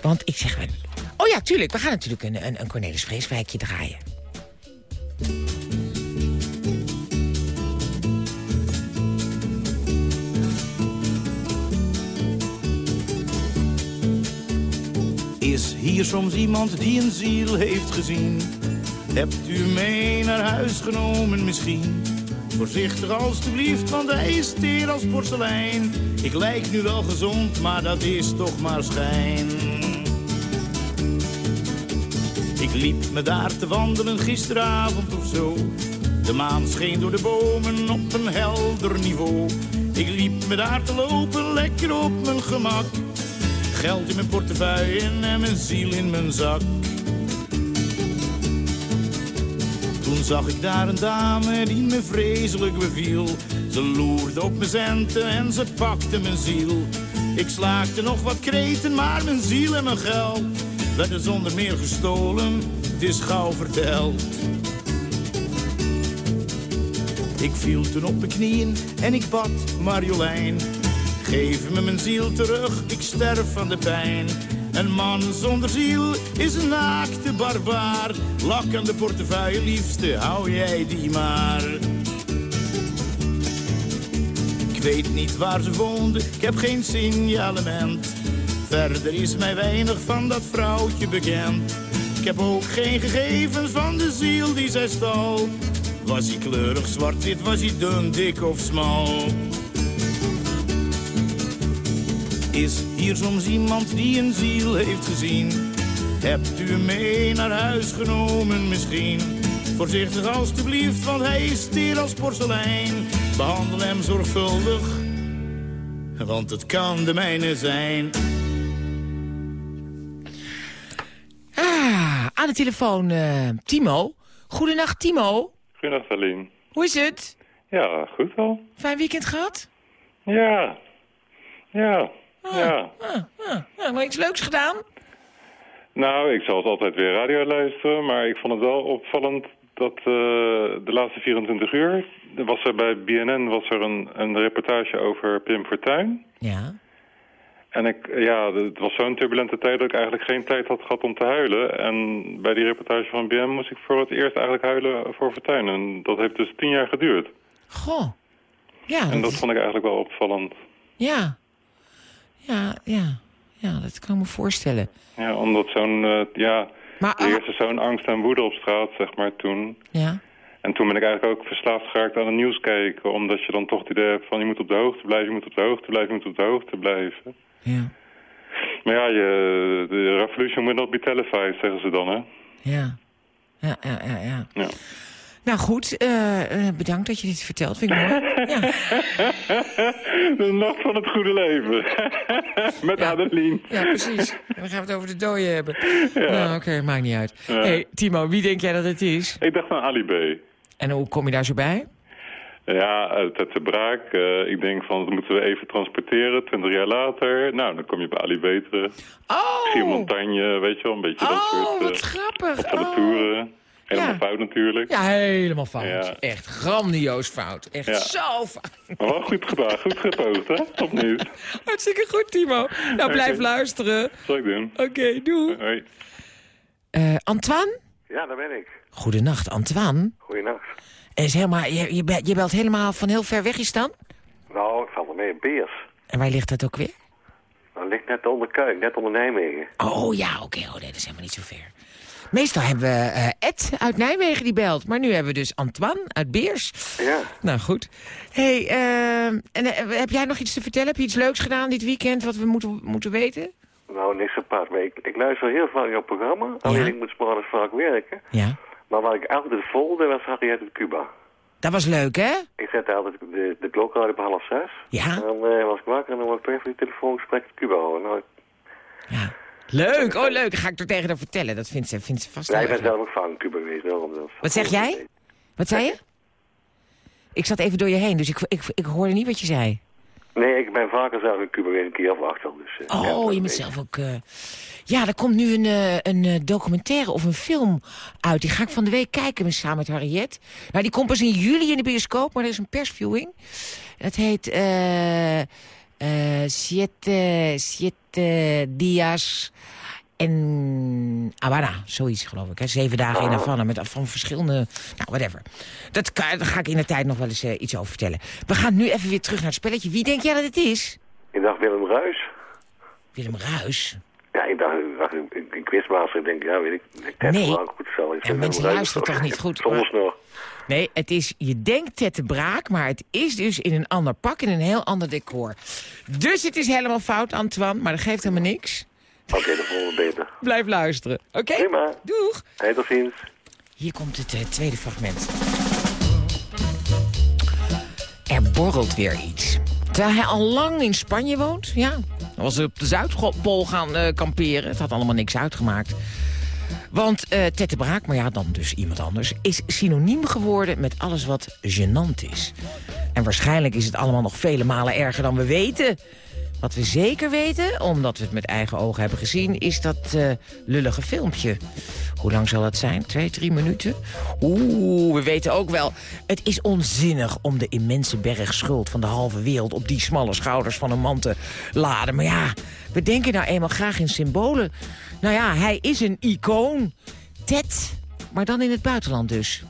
Want ik zeg... Oh ja, tuurlijk, we gaan natuurlijk een, een, een Cornelis Vreeswijkje draaien. Hier soms iemand die een ziel heeft gezien? Hebt u mee naar huis genomen misschien? Voorzichtig alstublieft, want hij is teer als porselein. Ik lijk nu wel gezond, maar dat is toch maar schijn. Ik liep me daar te wandelen gisteravond of zo. De maan scheen door de bomen op een helder niveau. Ik liep me daar te lopen, lekker op mijn gemak. Geld in mijn portefeuille en mijn ziel in mijn zak. Toen zag ik daar een dame die me vreselijk beviel. Ze loerde op mijn centen en ze pakte mijn ziel. Ik slaakte nog wat kreten, maar mijn ziel en mijn geld werden zonder meer gestolen. Het is gauw verteld. Ik viel toen op mijn knieën en ik bad Marjolein. Geef me mijn ziel terug, ik sterf van de pijn. Een man zonder ziel is een naakte barbaar. Lak aan de portefeuille, liefste, hou jij die maar. Ik weet niet waar ze woonde, ik heb geen signalement. Verder is mij weinig van dat vrouwtje bekend. Ik heb ook geen gegevens van de ziel die zij stal. Was hij kleurig zwart-wit, was hij dun, dik of smal? Is hier soms iemand die een ziel heeft gezien? Hebt u hem mee naar huis genomen misschien? Voorzichtig alstublieft, want hij is teer als porselein. Behandel hem zorgvuldig, want het kan de mijne zijn. Ah, aan de telefoon eh, Timo. Goedenacht, Timo. Goedendag, Aline. Hoe is het? Ja, goed wel. Fijn weekend gehad? Ja. Ja. Ah, ja. Ah, ah, ah, maar iets leuks gedaan? Nou, ik zal altijd weer radio luisteren, maar ik vond het wel opvallend dat eh, de laatste 24 uur... was er bij BNN was er een, een reportage over Pim Fortuyn. Ja. En ik, ja, het was zo'n turbulente tijd dat ik eigenlijk geen tijd had gehad om te huilen. En bij die reportage van BNN moest ik voor het eerst eigenlijk huilen voor Fortuyn. En dat heeft dus tien jaar geduurd. Goh. Ja, en dat dat is- vond ik eigenlijk wel opvallend. Ja. Ja, ja. Ja, dat kan ik me voorstellen. Ja, omdat zo'n, eh, ja, Maar, er heerste zo'n angst en woede op straat, zeg maar, toen. Ja. En toen ben ik eigenlijk ook verslaafd geraakt aan het nieuws kijken. Omdat je dan toch het idee hebt van je moet op de hoogte blijven, je moet op de hoogte blijven, je moet op de hoogte blijven. Ja. Maar ja, je, de revolution will not be televised, zeggen ze dan, hè? Ja. Ja, ja, ja, ja. Ja. Nou goed, eh, eh, bedankt dat je dit vertelt. Vind ik mooi. Ja. de nacht van het goede leven. Met Adeline. ja, precies. En dan gaan we het over de dooien hebben. Nou, oké, maakt niet uit. hey, Timo, wie denk jij dat het is? Ik dacht aan Ali B. En hoe kom je daar zo bij? Ja, uit het te braak. Eh, ik denk van, dat moeten we even transporteren, 20 jaar later. Nou, dan kom je bij Ali terug. Oh! Montagne, weet je wel, een beetje dat Oh, soort... wat eh, grappig. Van de Oh. Helemaal Ja. fout natuurlijk. Ja, helemaal fout. Ja. Echt grandioos fout. Echt Ja. zo fout. Maar wel goed gedaan, goed gepoogd, hè? Of niet? Hartstikke goed, Timo. Nou, blijf luisteren. Zal ik doen. Oké, doei. Hoi. Eh, Antoine? Ja, daar ben ik. Goedenacht, Antoine. Goeienacht. En zeg maar, je, je belt helemaal van heel ver weg is dan? Nou, ik val er mee in Beers. En waar ligt dat ook weer? Dat ligt net onder Kuik, net onder Nijmegen. Oh ja, oké. Oh nee, dat is helemaal niet zo ver. Meestal hebben we eh, Ed uit Nijmegen die belt. Maar nu hebben we dus Antoine uit Beers. Ja. Nou, goed. hey, ehm, en, eh, heb jij nog iets te vertellen? Heb je iets leuks gedaan dit weekend wat we moeten, moeten weten? Nou, niks apart. Maar ik, ik luister heel vaak jouw programma. Alleen ik moet morgens vaak werken. Ja. Maar wat ik altijd volgde was Harriet uit Cuba. Dat was leuk, hè? Ik zette altijd de, de klok uit op half zes. Ja. En dan eh, was ik wakker en dan was ik even een telefoongesprek met Cuba. Nou, Leuk, oh leuk. Ga ik er tegen haar vertellen. Dat vindt ze, vindt ze vast heel ik ben zelf ook vaak in Cuba geweest. Dat. Wat zeg jij? Wat zei je? Ik zat even door je heen, dus ik, ik, ik hoorde niet wat je zei. Nee, ik ben vaker zelf in Cuba geweest, een keer of acht al. Dus, eh, Oh, dat je bent zelf ook... eh, Ja, er komt nu een, eh, een documentaire of een film uit. Die ga ik van de week kijken samen met Harriet. Nou, die komt pas in juli in de bioscoop, maar er is een persviewing. Het heet... eh eh siete, siete Dias en Habana. Zoiets, geloof ik. Hè? Zeven dagen in Havana met van verschillende... Nou, whatever. Dat kan, daar ga ik in de tijd nog wel eens eh, iets over vertellen. We gaan nu even weer terug naar het spelletje. Wie denk jij dat het is? Ik dacht Willem Ruis. Willem Ruis? Ja, ik dacht, ik dacht een, een quizmaster. Ik denk, ja, weet ik. Nee. wel goed zal. Ik En mensen luisteren toch niet goed. Soms nog. Nee, het is, je denkt Tette Braak, maar het is dus in een ander pak, in een heel ander decor. Dus het is helemaal fout, Antoine, maar dat geeft helemaal niks. Oké, de volgende beter. Blijf luisteren, oké? Prima. Doeg. Hey, tot ziens. Hier komt het eh, tweede fragment. Er borrelt weer iets. Terwijl hij al lang in Spanje woont, ja. Dan was hij op de Zuidpool gaan eh, kamperen. Het had allemaal niks uitgemaakt. Want eh Tette Braak, maar ja, dan dus iemand anders... is synoniem geworden met alles wat gênant is. En waarschijnlijk is het allemaal nog vele malen erger dan we weten. Wat we zeker weten, omdat we het met eigen ogen hebben gezien... is dat eh, lullige filmpje. Hoe lang zal dat zijn? Twee, drie minuten? Oeh, we weten ook wel... het is onzinnig om de immense berg schuld van de halve wereld... op die smalle schouders van een man te laden. Maar ja, we denken nou eenmaal graag in symbolen. Nou ja, hij is een icoon. Ted, maar dan in het buitenland dus.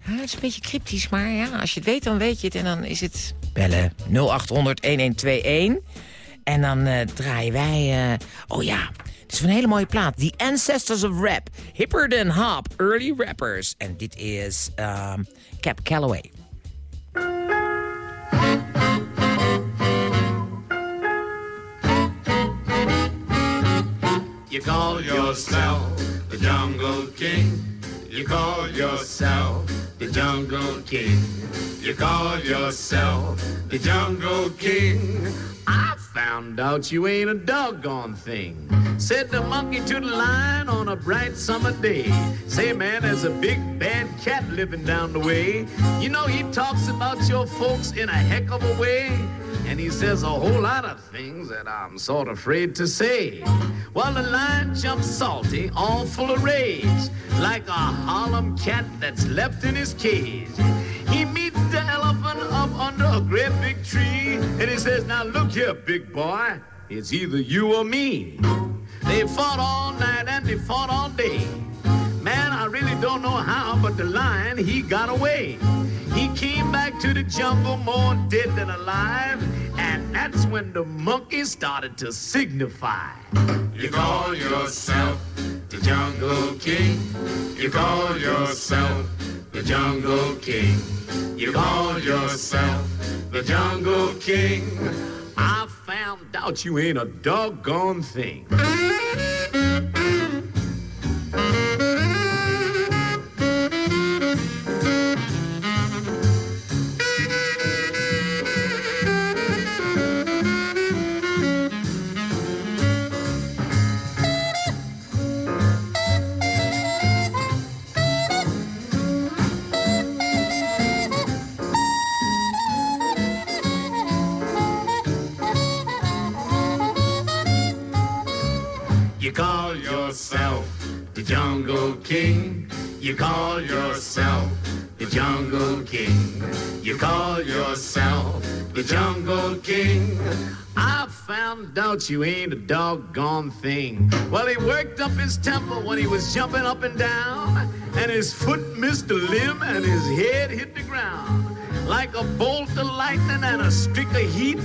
Het is een beetje cryptisch, maar ja, als je het weet, dan weet je het. En dan is het bellen 0800-1121. En dan eh, draaien wij... eh, oh ja, het is een hele mooie plaat. The Ancestors of Rap. Hipper than Hop. Early Rappers. En dit is ehm, Cap Calloway. You call yourself the jungle king. You call yourself the Jungle King. You call yourself the Jungle King. I found out you ain't a doggone thing. Said the monkey to the lion on a bright summer day. Say, man, there's a big bad cat living down the way. You know, he talks about your folks in a heck of a way. And he says a whole lot of things that I'm sort of afraid to say. Well, the lion jumps salty, all full of rage, like a Harlem cat that's left in his cage. He meets the elephant up under a great big tree, and he says, Now look here, big boy, it's either you or me. They fought all night and they fought all day. Man, I really don't know how, but the lion, he got away. He came back to the jungle more dead than alive, and that's when the monkey started to signify. You call yourself the Jungle King. You call yourself the Jungle King. You call yourself the Jungle King. I found out you ain't a doggone thing. Jungle King. You call yourself the Jungle King. You call yourself the Jungle King. I found out you ain't a doggone thing. Well, he worked up his temper when he was jumping up and down, and his foot missed a limb and his head hit the ground. Like a bolt of lightning and a streak of heat,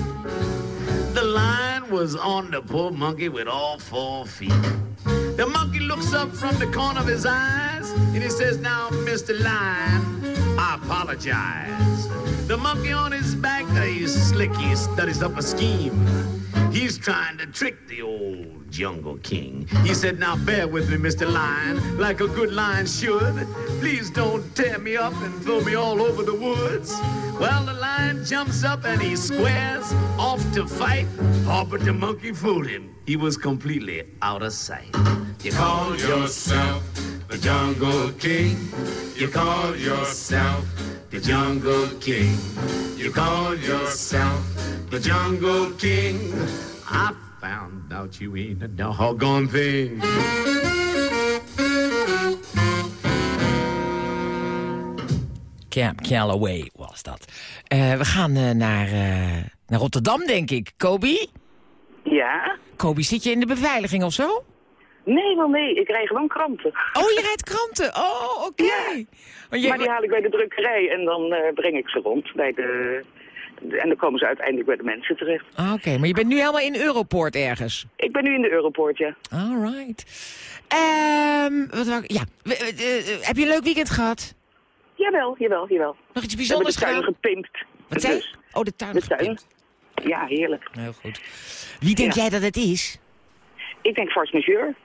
the lion was on the poor monkey with all four feet. The monkey looks up from the corner of his eyes and he says, Now, Mr. Lion, I apologize. The monkey on his back, uh, he's slick, he studies up a scheme. He's trying to trick the old jungle king. He said, Now bear with me, Mr. Lion, like a good lion should. Please don't tear me up and throw me all over the woods. Well, the lion jumps up and he squares off to fight. Oh, but the monkey fooled him. He was completely out of sight. You call yourself the jungle king. You call yourself the jungle king. You call yourself the jungle king. I found out you ain't a doggone thing. Camp Calloway was dat. Eh, we gaan eh, naar, eh, naar Rotterdam, denk ik. Kobi? Ja? Kobi, zit je in de beveiliging of zo? Nee, wel nee. Ik rij gewoon kranten. Oh, je rijdt kranten? Oh, oké. Ja. Maar die haal ik bij de drukkerij en dan eh, breng ik ze rond. Bij de- en dan komen ze uiteindelijk bij de mensen terecht. Ah, Oké, maar je bent nu helemaal in Europoort ergens? Ik ben nu in de Europoort, ja. Alright. Ehm wat wou ik- ja. We- we- eh, heb je een leuk weekend gehad? Jawel, jawel, jawel. Nog iets We hebben bijzonders de tuin gedaan? gepimpt. Wat zei? Dus, Oh, de tuin de tuin. Ja, heerlijk. Heel goed. Wie denk Ja. jij dat het is? Ik denk force majeure.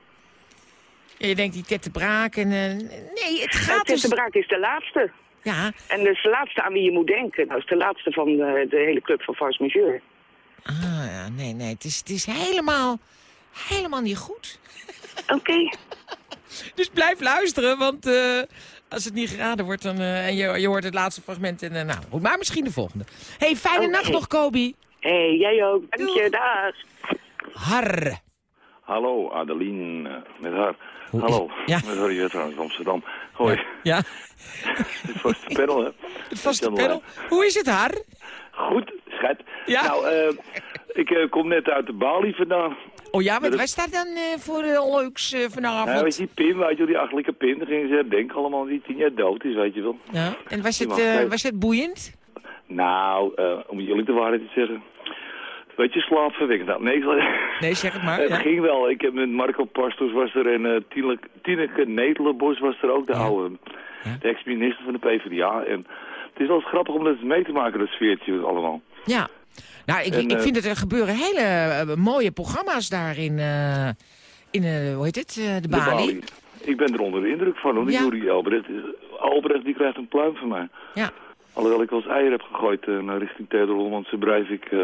Ja, je denkt die Tette Braak en... eh, nee, het Uh, gaat dus... Braak is de laatste. Ja. En dat is de laatste aan wie je moet denken. Dat is de laatste van de, de hele club van force majeure. Ah, ja, nee, nee. Het is, het is helemaal, helemaal niet goed. Oké. dus blijf luisteren, want eh, als het niet geraden wordt... Dan, eh, en je, je hoort het laatste fragment en... eh, nou, goed, maar misschien de volgende. hey, fijne nacht nog, Kobi. hey, jij ook. Dank je, dag. Har. Hallo, Adeline, eh, met haar. Hallo, Ja. met Harry Wetteraan uit Amsterdam. Hoi, Ja, het vaste panel, hè? het vaste Jan panel. Hoe is het, Har? Goed, schat. Ja. Nou, eh, ik eh, kom net uit de Bali vandaan. Oh ja, wat, waar staat dan voor leuks vanavond? Nou, weet je, die Pim, weet je die achterlijke Pim, daar gingen ze denken allemaal die tien jaar dood is, weet je wel. Ja, En was het, was het boeiend? Nou, om eerlijk de waarheid te zeggen, weet je, slaapverwekkend. Nou, nee, ik- Nee, zeg het maar. het ja. ging wel. Ik heb met Marco Pastos was er en eh Tineke, Tineke Netelenbos was er ook, de oude, de ex-minister van de PvdA. En het is wel eens grappig om dat mee te maken, dat sfeertje allemaal. Ja. Nou, ik, En, ik eh, vind dat er gebeuren hele eh, mooie programma's daar in, in hoe heet het, eh, de Bali. Ik ben er onder de indruk van, hoor. Ja. Juri Albrecht, die krijgt een pluim van mij. Ja. Alhoewel ik wel eens eieren heb gegooid naar richting Theodor Hollandse Breivik eh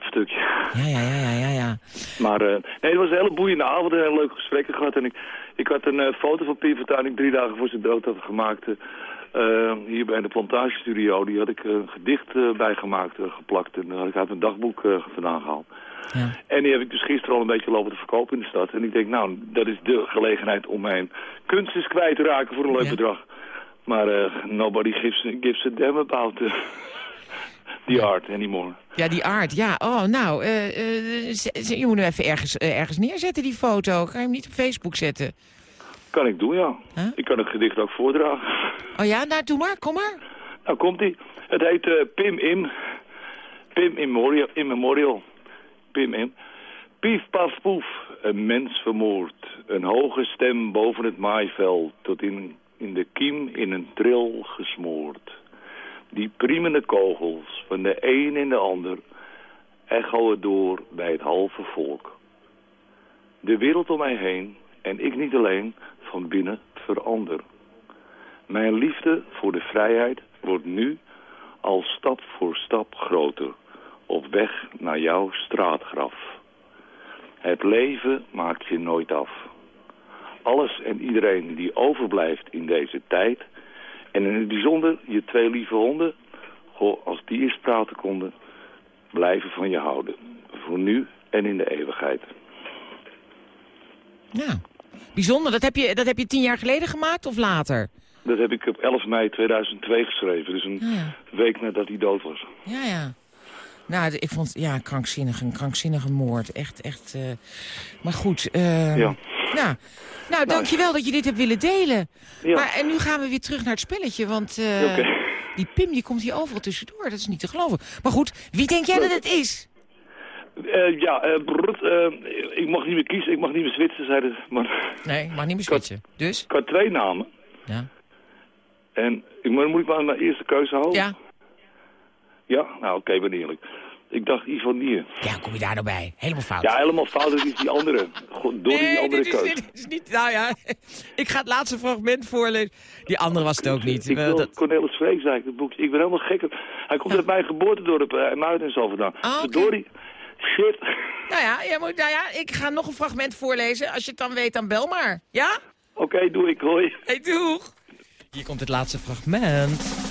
stukje. Ja, ja, ja, ja, ja. ja. Maar eh, nee, het was een hele boeiende avond en heel leuke gesprekken gehad. En ik, ik had een eh, foto van Pim Fortuyn ik drie dagen voor zijn dood had gemaakt. eh, hier bij de plantagestudio. Die had ik een gedicht bijgemaakt, eh, geplakt. En daar had ik uit mijn dagboek vandaan gehaald. En die heb ik dus gisteren al een beetje lopen te verkopen in de stad. En ik denk, nou, dat is de gelegenheid om mijn kunst eens kwijt te raken voor een leuk bedrag. Maar nobody gives, gives a damn about the art anymore. Ja, die aard. Ja, oh, nou, eh, eh, je moet hem even ergens, eh, ergens neerzetten, die foto. Kan je hem niet op Facebook zetten? Kan ik doen, ja. Ik kan het gedicht ook voordragen. Oh ja, nou, doe maar, kom maar. Nou, komt-ie. Het heet Pim Im. Pim Immemorial. Immemorial. Pim Im. Pief, paf, poef. Een mens vermoord. Een hoge stem boven het maaiveld. Tot in, in de kiem in een tril gesmoord. Die priemende kogels van de een in de ander echoen door bij het halve volk. De wereld om mij heen, en ik niet alleen, van binnen verander. Mijn liefde voor de vrijheid wordt nu al stap voor stap groter, op weg naar jouw straatgraf. Het leven maakt je nooit af. Alles en iedereen die overblijft in deze tijd, en in het bijzonder je twee lieve honden, goh, als die eens praten konden, blijven van je houden. Voor nu en in de eeuwigheid. Ja, bijzonder. Dat heb, je, dat heb je tien jaar geleden gemaakt of later? Dat heb ik op 11 mei 2002 geschreven, dus een week nadat hij dood was. Ja, ja. Nou, ik vond, ja, krankzinnig, een krankzinnige moord. Echt, echt. eh, Maar goed. eh, Ja. Nou, nou, dankjewel dat je dit hebt willen delen. Ja. Maar en nu gaan we weer terug naar het spelletje, want eh, Oké. die Pim die komt hier overal tussendoor. Dat is niet te geloven. Maar goed, wie denk jij dat het is? Eh, ja, eh, ik mag niet meer kiezen, ik mag niet meer switchen, zei de, maar... Nee, ik mag niet meer switchen. Dus? Ik had twee namen. Ja. En ik, maar moet ik maar mijn eerste keuze houden? Ja. Ja? Nou, oké, ben eerlijk. Ik dacht Ivan Nier. Ja, kom je daar nou bij? Helemaal fout. Ja, helemaal fout. Dat is die andere. Door die Nee, andere dit is, dit is niet... Nou ja, ik ga het laatste fragment voorlezen. Die andere was het ook niet. Ik wil dat- Cornelis Vrees eigenlijk, het boekje. Ik ben helemaal gek. Hij komt uit mijn geboortedorp, uh, Muiden en zo vandaan. Ah, oké. Verdorie. Shit. Nou ja, jij moet, nou ja, ik ga nog een fragment voorlezen. Als je het dan weet, dan bel maar. Ja? Oké, doe ik. Hoi. Hey, doeg. Hier komt het laatste fragment.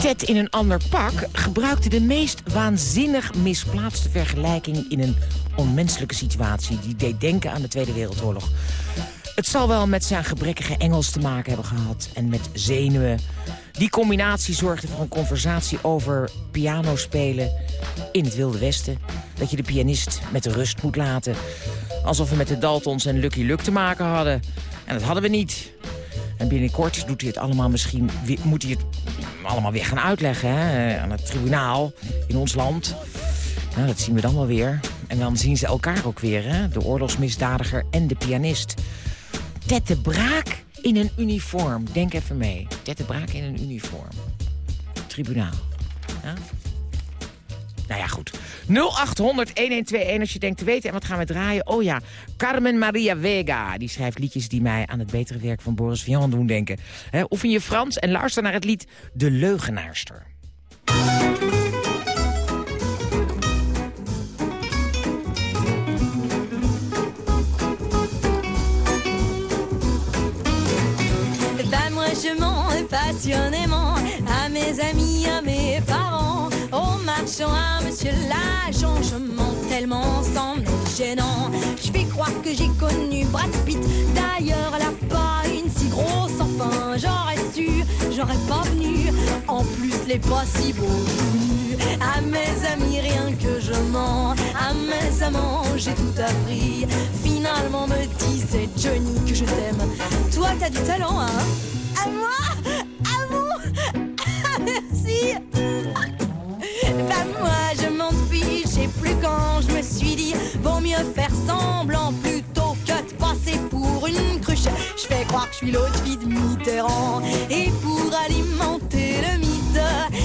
Ted in een ander pak gebruikte de meest waanzinnig misplaatste vergelijking in een onmenselijke situatie die deed denken aan de Tweede Wereldoorlog. Het zal wel met zijn gebrekkige Engels te maken hebben gehad en met zenuwen. Die combinatie zorgde voor een conversatie over pianospelen in het Wilde Westen. Dat je de pianist met de rust moet laten. Alsof we met de Daltons en Lucky Luke te maken hadden. En dat hadden we niet. En binnenkort doet hij het allemaal misschien, moet hij het allemaal weer gaan uitleggen hè, aan het tribunaal in ons land. Nou, dat zien we dan wel weer. En dan zien ze elkaar ook weer, hè? de oorlogsmisdadiger en de pianist. Ted de Braak in een uniform. Denk even mee. Ted de Braak in een uniform. Tribunaal. Ja? Nou ja, goed. 0800-1121 als je denkt te weten. En wat gaan we draaien? Oh ja, Carmen Maria Vega. Die schrijft liedjes die mij aan het betere werk van Boris Vian doen denken. Hè, oefen je Frans en luister naar het lied De Leugenaarster. Passionnément à mes amis, à mes parents, au marchand, à monsieur l'agent, je mens tellement sans gênant. Je fais croire que j'ai connu Brad Pitt, d'ailleurs elle a pas une si grosse, enfin j'aurais su, j'aurais pas venu, en plus les pas si beaux tout. À mes amis rien que je mens, à mes amants j'ai tout appris, finalement me dit c'est Johnny que je t'aime, toi t'as du talent hein? À moi? À vous? Merci plus quand je me suis dit Vaut mieux faire semblant plutôt que de passer pour une cruche Je fais croire que je suis l'autre fille de Mitterrand Et pour alimenter le mythe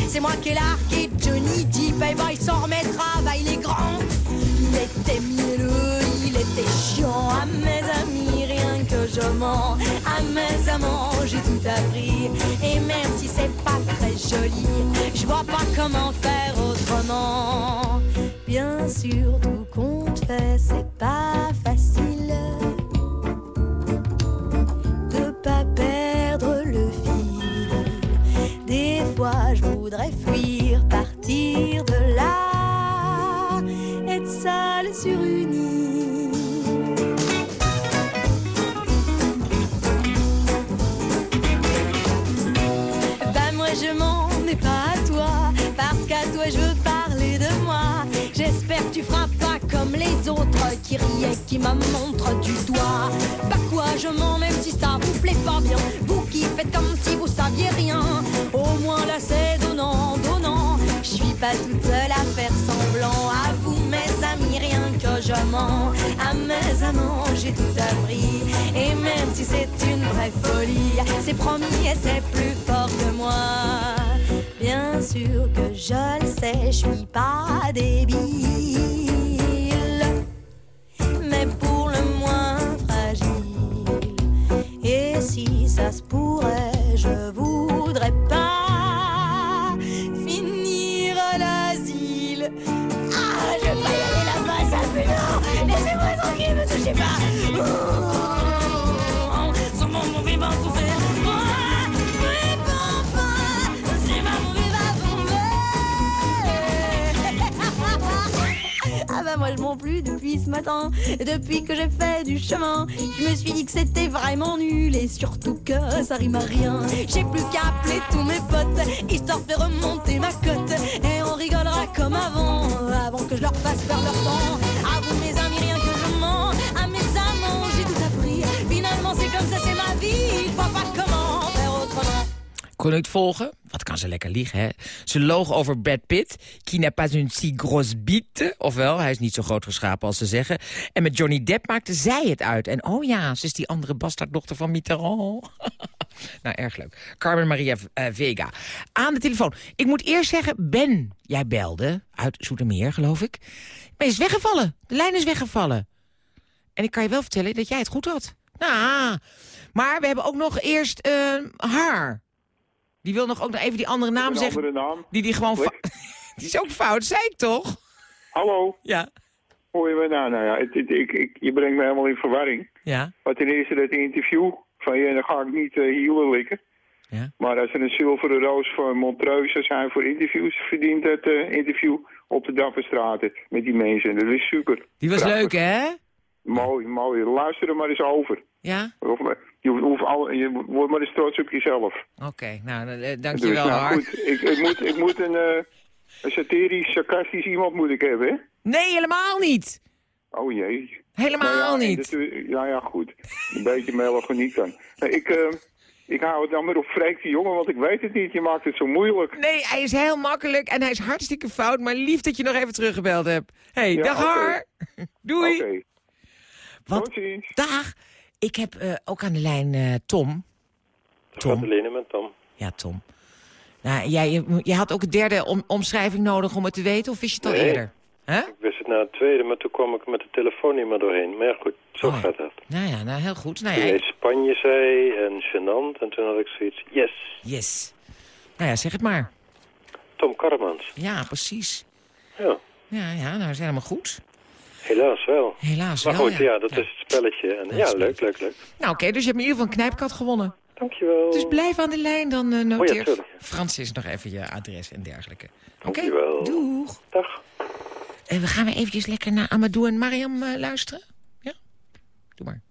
C'est moi qui ai Johnny Depp Et bah il s'en remettra, bah il est grand Il était mielleux, il était chiant À mes amis rien je mens. À mes amants, j'ai tout appris. Et même si c'est pas très joli, je vois pas comment faire autrement. Bien sûr, tout compte fait, c'est pas facile de pas perdre le fil. Des fois, je voudrais fuir, partir de là, être seule sur une île. Bah moi je m'en Tu feras pas comme les autres Qui riaient, qui me montrent du doigt. Bah quoi je mens même si ça vous plaît pas bien. Vous qui faites comme si vous saviez rien. Au moins là c'est donnant, donnant. Je suis pas toute seule à faire semblant À vous mes amis. Rien que je mens À mes amants j'ai tout appris. Et même si c'est une vraie folie C'est promis et c'est plus fort que moi Bien sûr que je le sais, je suis pas débile. Mais pour le moins fragile. Et si ça se pourrait, je voudrais pas Finir l'asile. Ah, je vais y aller là-bas, ça fait non Laissez-moi tranquille, me touchez pas Moi je m'en plus depuis ce matin. Depuis que j'ai fait du chemin Je me suis dit que c'était vraiment nul. Et surtout que ça rime à rien. J'ai plus qu'à appeler tous mes potes Histoire de remonter ma cote. Et on rigolera comme avant Avant que je leur fasse perdre leur temps Kon het volgen? Wat kan ze lekker liegen, hè? Ze loog over Brad Pitt, qui n'a pas une si grosse bite. Ofwel, hij is niet zo groot geschapen als ze zeggen. En met Johnny Depp maakte zij het uit. En oh ja, ze is die andere bastarddochter van Mitterrand. nou, erg leuk. Carmen Maria eh, Vega. Aan de telefoon. Ik moet eerst zeggen, Ben, jij belde. Uit Zoetermeer, geloof ik. Maar is weggevallen. De lijn is weggevallen. En ik kan je wel vertellen dat jij het goed had. Nou, maar we hebben ook nog eerst eh, haar. Die wil nog ook nog even die andere naam zeggen. andere naam. Die die gewoon... Die is ook fout, zei ik toch? Hallo? Ja. Hoor je me nou? Nou ja, het, het- ik, ik, je brengt me helemaal in verwarring. Ja. Maar ten eerste dat interview van je, dan ga ik niet uh, hielen likken. Ja. Maar als er een zilveren roos voor Montreux zou zijn voor interviews, verdient dat eh, interview op de Dapperstraat met die mensen. Dat is super. Die was Prachtig. leuk, hè? Mooi, mooi. Luister er maar eens over. Ja? Je, hoeft al, je wordt maar eens trots op jezelf. Oké, nou, eh, Dus, dankjewel, nou, Har. goed, ik, ik moet, ik moet een, eh, een satirisch, sarcastisch iemand moet ik hebben, hè? Nee, helemaal niet. Oh jee. Helemaal Nou ja, niet. dat- ja, ja, goed. Een beetje melancholiek dan. Nee, ik, ik hou het dan maar op Freek de jongen, want ik weet het niet. Je maakt het zo moeilijk. Nee, hij is heel makkelijk en hij is hartstikke fout. Maar lief dat je nog even teruggebeld hebt. hey, Ja, dag oké. Har. Doei. Oké. Ziens. Dag. Ik heb eh, ook aan de lijn eh, Tom. Tom. Met Tom. Ja, Tom. Nou, jij, je, je had ook een derde om, omschrijving nodig om het te weten, of wist je het al eerder? Ik wist het na het tweede, maar toen kwam ik met de telefoon niet meer doorheen. Maar ja, goed, zo Oh gaat dat. Nou ja, nou heel goed. Nou Toen ja, Spanje zei en gênant en toen had ik zoiets, yes, yes. Nou ja, zeg het maar. Tom Karremans. Ja, precies. Ja, Ja, ja, nou is helemaal goed. Helaas wel. Helaas Maar wel, goed, ja. ja, dat is het spelletje. En, ja, leuk, leuk, leuk. Nou oké, dus je hebt in ieder geval een knijpkat gewonnen. Dankjewel. Dus blijf aan de lijn, dan eh noteer tuurlijk. Frans is nog even je adres en dergelijke. Oké, Dankjewel. doeg. Dag. En we gaan weer eventjes lekker naar Amadou en Mariam eh, luisteren. Ja? Doe maar.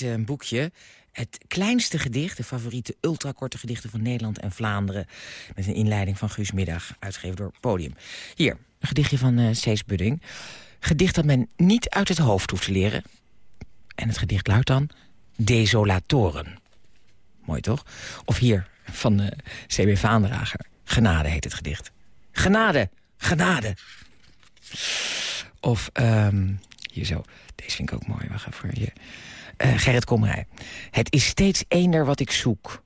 Een boekje het kleinste gedicht, de favoriete ultrakorte gedichten van Nederland en Vlaanderen. Met een inleiding van Guus Middag, uitgegeven door Podium. Hier, een gedichtje van eh Cees Budding. Gedicht dat men niet uit het hoofd hoeft te leren. En het gedicht luidt dan Desolatoren. Mooi toch? Of hier, van eh CB Vaandrager. Genade heet het gedicht. Genade, genade. Of, ehm, hier zo, deze vind ik ook mooi. Wacht even voor Eh, Gerrit Komrij. Het is steeds eender wat ik zoek.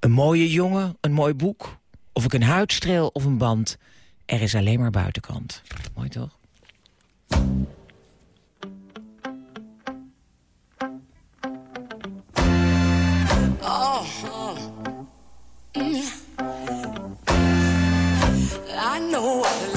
Een mooie jongen, een mooi boek. Of ik een huidstreel of een band. Er is alleen maar buitenkant. Mooi toch? Oh, oh. Mm. I know